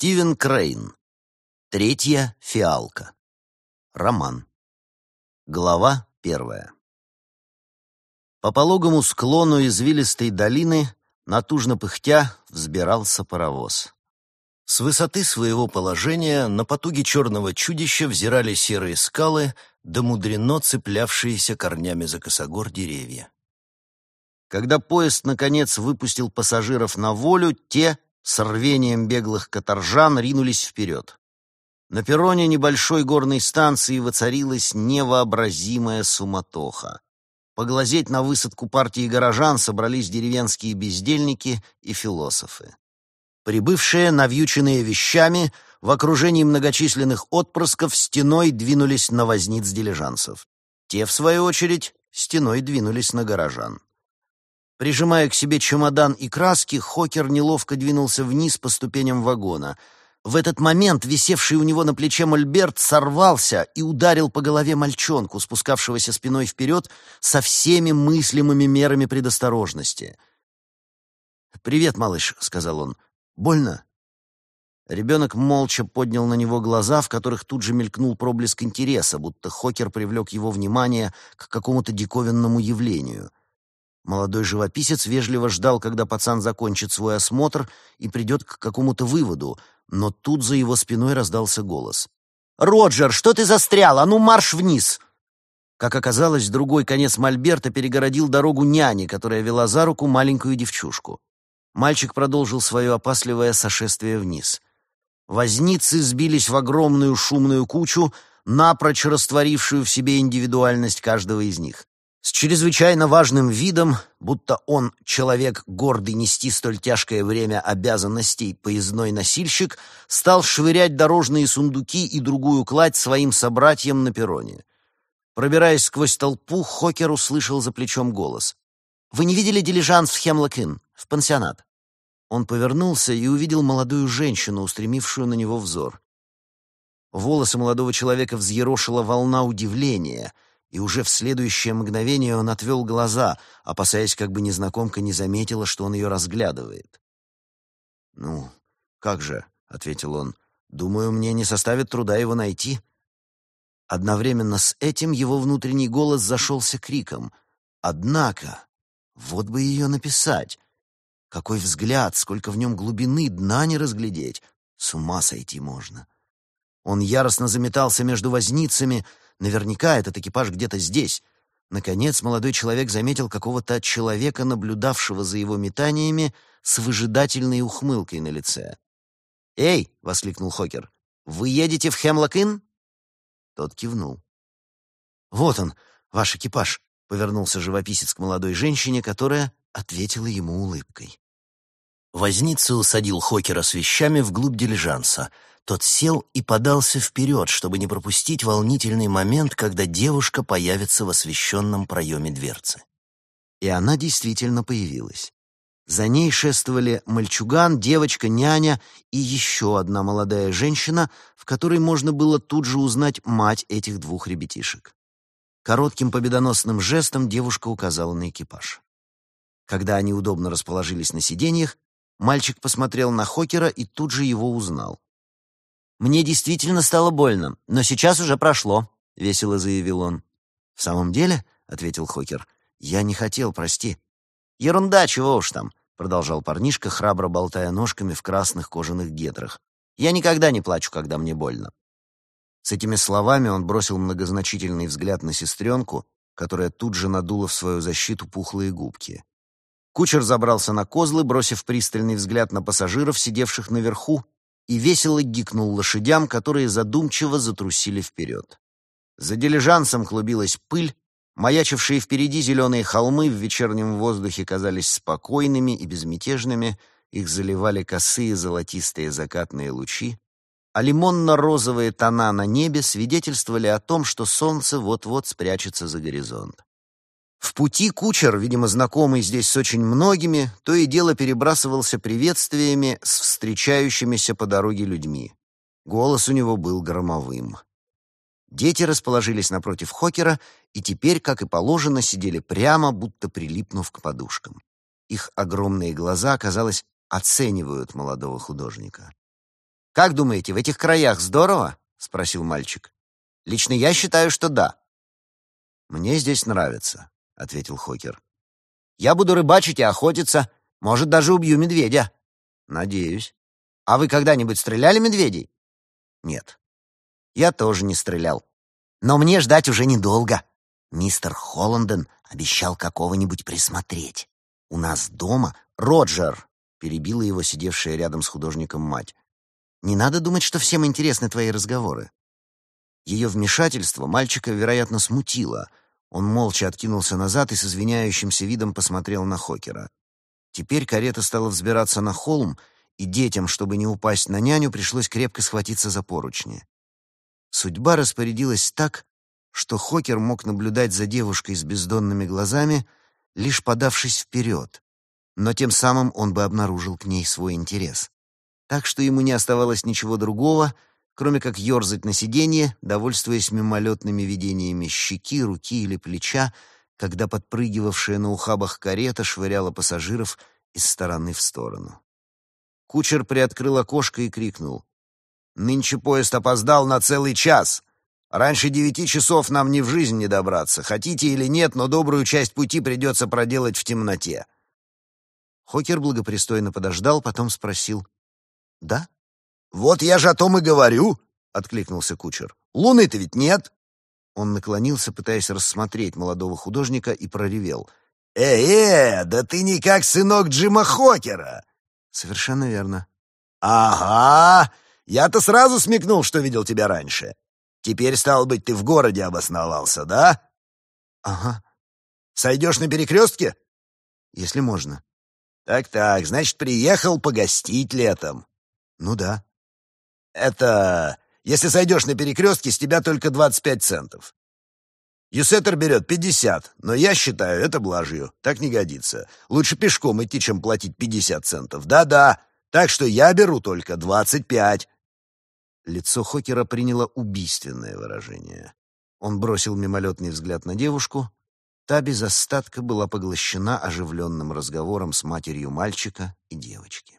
Стивен Крейн. Третья фиалка. Роман. Глава первая. По пологому склону извилистой долины, натужно пыхтя, взбирался паровоз. С высоты своего положения на потуги черного чудища взирали серые скалы, да мудрено цеплявшиеся корнями за косогор деревья. Когда поезд, наконец, выпустил пассажиров на волю, те, с рвением беглых каторжан, ринулись вперед. На перроне небольшой горной станции воцарилась невообразимая суматоха. Поглазеть на высадку партии горожан собрались деревенские бездельники и философы. Прибывшие, навьюченные вещами, в окружении многочисленных отпрысков стеной двинулись на возниц дилижансов. Те, в свою очередь, стеной двинулись на горожан. Прижимая к себе чемодан и краски, Хокер неловко двинулся вниз по ступеням вагона — в этот момент висевший у него на плече мольберт сорвался и ударил по голове мальчонку, спускавшегося спиной вперед со всеми мыслимыми мерами предосторожности. «Привет, малыш», — сказал он. «Больно?» Ребенок молча поднял на него глаза, в которых тут же мелькнул проблеск интереса, будто Хокер привлек его внимание к какому-то диковинному явлению. Молодой живописец вежливо ждал, когда пацан закончит свой осмотр и придет к какому-то выводу, но тут за его спиной раздался голос. «Роджер, что ты застрял? А ну марш вниз!» Как оказалось, другой конец Мольберта перегородил дорогу няне, которая вела за руку маленькую девчушку. Мальчик продолжил свое опасливое сошествие вниз. Возницы сбились в огромную шумную кучу, напрочь растворившую в себе индивидуальность каждого из них. С чрезвычайно важным видом, будто он, человек, гордый нести столь тяжкое время обязанностей, поездной носильщик, стал швырять дорожные сундуки и другую кладь своим собратьям на перроне. Пробираясь сквозь толпу, Хокер услышал за плечом голос. «Вы не видели дилижанс в Хемлок-Инн, в пансионат?» Он повернулся и увидел молодую женщину, устремившую на него взор. Волосы молодого человека взъерошила волна удивления — и уже в следующее мгновение он отвел глаза, опасаясь, как бы незнакомка не заметила, что он ее разглядывает. «Ну, как же», — ответил он, — «думаю, мне не составит труда его найти». Одновременно с этим его внутренний голос зашелся криком. «Однако, вот бы ее написать! Какой взгляд, сколько в нем глубины, дна не разглядеть! С ума сойти можно!» Он яростно заметался между возницами, Наверняка этот экипаж где-то здесь. Наконец молодой человек заметил какого-то человека, наблюдавшего за его метаниями с выжидательной ухмылкой на лице. «Эй!» — воскликнул Хокер. «Вы едете в Хемлок-Инн?» Тот кивнул. «Вот он, ваш экипаж», — повернулся живописец к молодой женщине, которая ответила ему улыбкой. Возница усадил Хокера с вещами вглубь дилижанса — тот сел и подался вперед, чтобы не пропустить волнительный момент, когда девушка появится в освещенном проеме дверцы. И она действительно появилась. За ней шествовали мальчуган, девочка, няня и еще одна молодая женщина, в которой можно было тут же узнать мать этих двух ребятишек. Коротким победоносным жестом девушка указала на экипаж. Когда они удобно расположились на сиденьях, мальчик посмотрел на Хокера и тут же его узнал. «Мне действительно стало больно, но сейчас уже прошло», — весело заявил он. «В самом деле?» — ответил Хокер. «Я не хотел, прости». «Ерунда, чего уж там», — продолжал парнишка, храбро болтая ножками в красных кожаных гетрах. «Я никогда не плачу, когда мне больно». С этими словами он бросил многозначительный взгляд на сестренку, которая тут же надула в свою защиту пухлые губки. Кучер забрался на козлы, бросив пристальный взгляд на пассажиров, сидевших наверху, и весело гикнул лошадям, которые задумчиво затрусили вперед. За дилижансом клубилась пыль, маячившие впереди зеленые холмы в вечернем воздухе казались спокойными и безмятежными, их заливали косые золотистые закатные лучи, а лимонно-розовые тона на небе свидетельствовали о том, что солнце вот-вот спрячется за горизонт. В пути кучер, видимо, знакомый здесь с очень многими, то и дело перебрасывался приветствиями с встречающимися по дороге людьми. Голос у него был громовым. Дети расположились напротив Хокера и теперь, как и положено, сидели прямо, будто прилипнув к подушкам. Их огромные глаза, казалось, оценивают молодого художника. Как думаете, в этих краях здорово?» — спросил мальчик. «Лично я считаю, что да». «Мне здесь нравится», — ответил Хокер. «Я буду рыбачить и охотиться. Может, даже убью медведя». «Надеюсь». «А вы когда-нибудь стреляли медведей?» «Нет». «Я тоже не стрелял. Но мне ждать уже недолго. Мистер Холланден обещал какого-нибудь присмотреть. У нас дома Роджер», — перебила его сидевшая рядом с художником мать. Не надо думать, что всем интересны твои разговоры. Ее вмешательство мальчика, вероятно, смутило. Он молча откинулся назад и с извиняющимся видом посмотрел на Хокера. Теперь карета стала взбираться на холм, и детям, чтобы не упасть на няню, пришлось крепко схватиться за поручни. Судьба распорядилась так, что Хокер мог наблюдать за девушкой с бездонными глазами, лишь подавшись вперед, но тем самым он бы обнаружил к ней свой интерес так что ему не оставалось ничего другого, кроме как ерзать на сиденье, довольствуясь мимолетными видениями щеки, руки или плеча, когда подпрыгивавшая на ухабах карета швыряла пассажиров из стороны в сторону. Кучер приоткрыл окошко и крикнул. «Нынче поезд опоздал на целый час. Раньше девяти часов нам ни в жизнь не добраться. Хотите или нет, но добрую часть пути придется проделать в темноте». Хокер благопристойно подождал, потом спросил. «Да?» «Вот я же о том и говорю», — откликнулся кучер. «Луны-то ведь нет». Он наклонился, пытаясь рассмотреть молодого художника, и проревел. «Э-э, да ты не как сынок Джима Хокера!» «Совершенно верно». «Ага, я-то сразу смекнул, что видел тебя раньше. Теперь, стало быть, ты в городе обосновался, да?» «Ага». «Сойдешь на перекрестке?» «Если можно». «Так-так, значит, приехал погостить летом. Ну да. Это... Если сойдешь на перекрестке, с тебя только 25 центов. Юсеттер берет 50, но я считаю это блажью. Так не годится. Лучше пешком идти, чем платить 50 центов. Да-да. Так что я беру только 25. Лицо Хокера приняло убийственное выражение. Он бросил мимолетный взгляд на девушку. Та без остатка была поглощена оживленным разговором с матерью мальчика и девочки.